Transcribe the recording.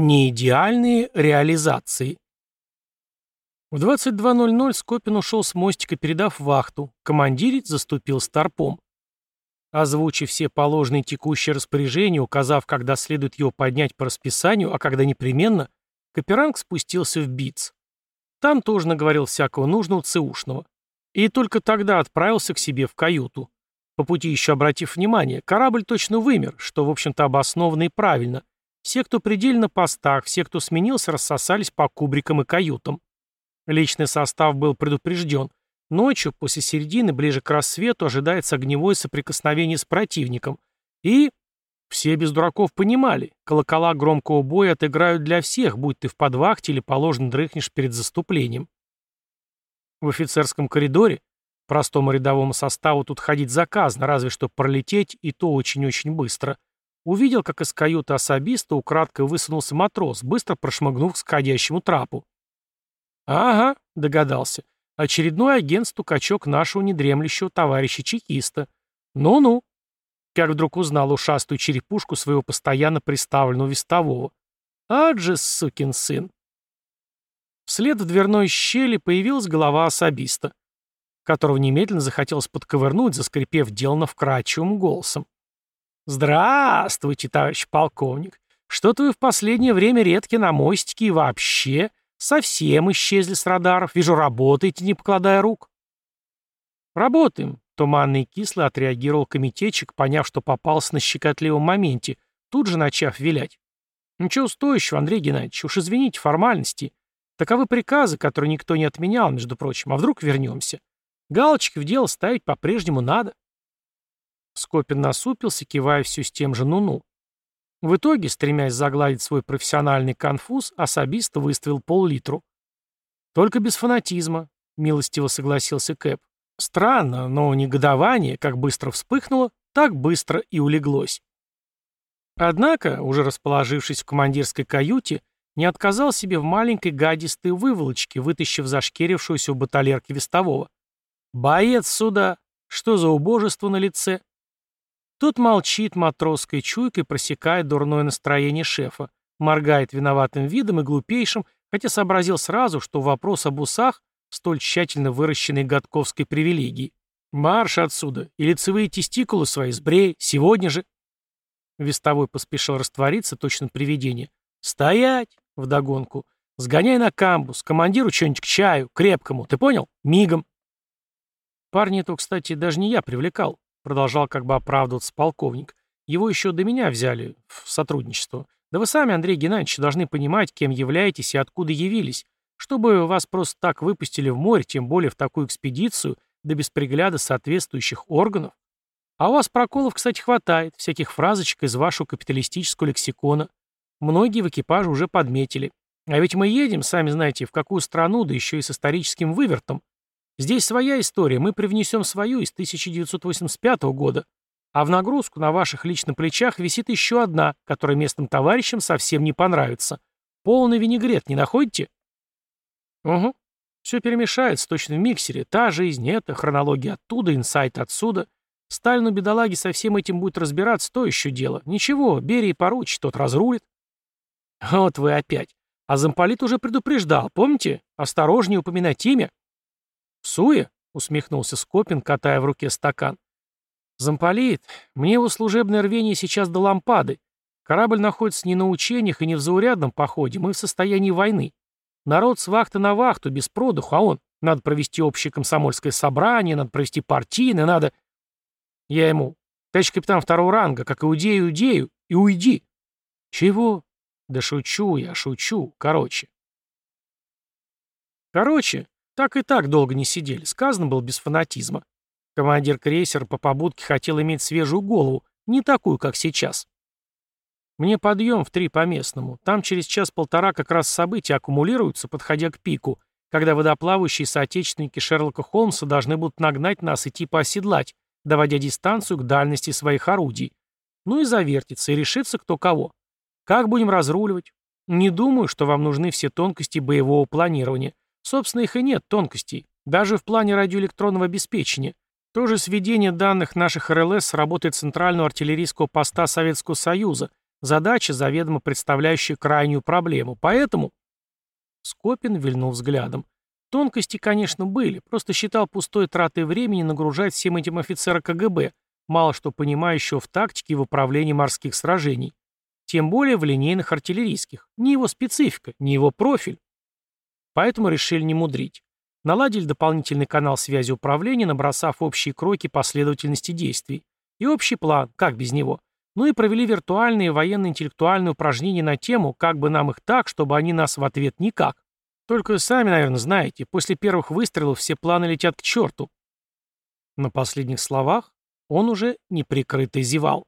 Неидеальные реализации. В 22.00 Скопин ушел с мостика, передав вахту. Командирить заступил старпом. Озвучив все положенные текущие распоряжения, указав, когда следует его поднять по расписанию, а когда непременно, Каперанг спустился в БИЦ. Там тоже наговорил всякого нужного ЦУшного. И только тогда отправился к себе в каюту. По пути еще обратив внимание, корабль точно вымер, что, в общем-то, обоснованно и правильно – все, кто предельно на постах, все, кто сменился, рассосались по кубрикам и каютам. Личный состав был предупрежден. Ночью, после середины, ближе к рассвету, ожидается огневое соприкосновение с противником. И все без дураков понимали, колокола громкого боя отыграют для всех, будь ты в подвахте или положен дрыхнешь перед заступлением. В офицерском коридоре простому рядовому составу тут ходить заказано, разве что пролететь, и то очень-очень быстро – Увидел, как из каюты особиста украдкой высунулся матрос, быстро прошмыгнув к сходящему трапу. «Ага», — догадался, — «очередной агент-стукачок нашего недремлющего товарища-чекиста. Ну-ну». Как вдруг узнал ушастую черепушку своего постоянно приставленного вестового. «Аджи, сукин сын!» Вслед в дверной щели появилась голова особиста, которого немедленно захотелось подковырнуть, заскрипев делано вкрадчивым голосом. «Здравствуйте, товарищ полковник. Что-то вы в последнее время редки на мостике и вообще совсем исчезли с радаров. Вижу, работаете, не покладая рук». «Работаем», — туманный кисло отреагировал комитетчик, поняв, что попался на щекотливом моменте, тут же начав вилять. «Ничего стоящего, Андрей Геннадьевич, уж извините, формальности. Таковы приказы, которые никто не отменял, между прочим, а вдруг вернемся. Галочки в дело ставить по-прежнему надо». Скопин насупился, кивая все с тем же ну-ну. В итоге, стремясь загладить свой профессиональный конфуз, особисто выставил пол-литру. «Только без фанатизма», — милостиво согласился Кэп. Странно, но негодование, как быстро вспыхнуло, так быстро и улеглось. Однако, уже расположившись в командирской каюте, не отказал себе в маленькой гадистой выволочке, вытащив зашкерившуюся у баталерки вестового. «Боец сюда! Что за убожество на лице?» Тот молчит матросской чуйкой, просекает дурное настроение шефа, моргает виноватым видом и глупейшим, хотя сообразил сразу, что вопрос об усах столь тщательно выращенной годковской привилегии. «Марш отсюда! И лицевые тестикулы свои сбрей! Сегодня же!» Вестовой поспешил раствориться, точно привидение. «Стоять!» — вдогонку. «Сгоняй на камбус, командиру что-нибудь к чаю, крепкому, ты понял? Мигом!» Парни эту, кстати, даже не я привлекал. Продолжал как бы оправдываться полковник. Его еще до меня взяли в сотрудничество. Да вы сами, Андрей Геннадьевич, должны понимать, кем являетесь и откуда явились. Чтобы вас просто так выпустили в море, тем более в такую экспедицию, да без пригляда соответствующих органов. А у вас проколов, кстати, хватает, всяких фразочек из вашего капиталистического лексикона. Многие в экипаже уже подметили. А ведь мы едем, сами знаете, в какую страну, да еще и с историческим вывертом. Здесь своя история, мы привнесем свою из 1985 года. А в нагрузку на ваших личных плечах висит еще одна, которая местным товарищам совсем не понравится. Полный винегрет, не находите? Угу. Все перемешается точно в миксере. Та жизнь, это, хронология оттуда, инсайт отсюда. Сталину бедолаги со всем этим будет разбираться, то еще дело. Ничего, Берии поручит, тот разрулит. Вот вы опять. А замполит уже предупреждал, помните? Осторожнее упоминать имя. «Суе?» — усмехнулся Скопин, катая в руке стакан. «Замполит, мне его служебное рвение сейчас до лампады. Корабль находится не на учениях и не в заурядном походе, мы в состоянии войны. Народ с вахты на вахту, без продыху, а он, надо провести общее комсомольское собрание, надо провести партийное, надо...» Я ему, «Товарищ капитан второго ранга, как иудею иудею, и уйди». «Чего?» «Да шучу я, шучу. Короче». Короче, так и так долго не сидели, сказано было без фанатизма. Командир крейсера по побудке хотел иметь свежую голову, не такую, как сейчас. Мне подъем в три по местному. Там через час-полтора как раз события аккумулируются, подходя к пику, когда водоплавающие соотечественники Шерлока Холмса должны будут нагнать нас и типа оседлать, доводя дистанцию к дальности своих орудий. Ну и завертиться, и решиться кто кого. Как будем разруливать? Не думаю, что вам нужны все тонкости боевого планирования. Собственно, их и нет тонкостей. Даже в плане радиоэлектронного обеспечения. Тоже сведение данных наших РЛС с работы Центрального артиллерийского поста Советского Союза, Задача, заведомо представляющая крайнюю проблему. Поэтому... Скопин вильнул взглядом. Тонкости, конечно, были, просто считал пустой тратой времени нагружать всем этим офицера КГБ, мало что понимающего в тактике и в управлении морских сражений. Тем более в линейных артиллерийских. Не его специфика, не его профиль. Поэтому решили не мудрить. Наладили дополнительный канал связи управления, набросав общие кроки последовательности действий. И общий план, как без него. Ну и провели виртуальные военно-интеллектуальные упражнения на тему, как бы нам их так, чтобы они нас в ответ никак. Только сами, наверное, знаете, после первых выстрелов все планы летят к черту. На последних словах он уже неприкрыто зевал.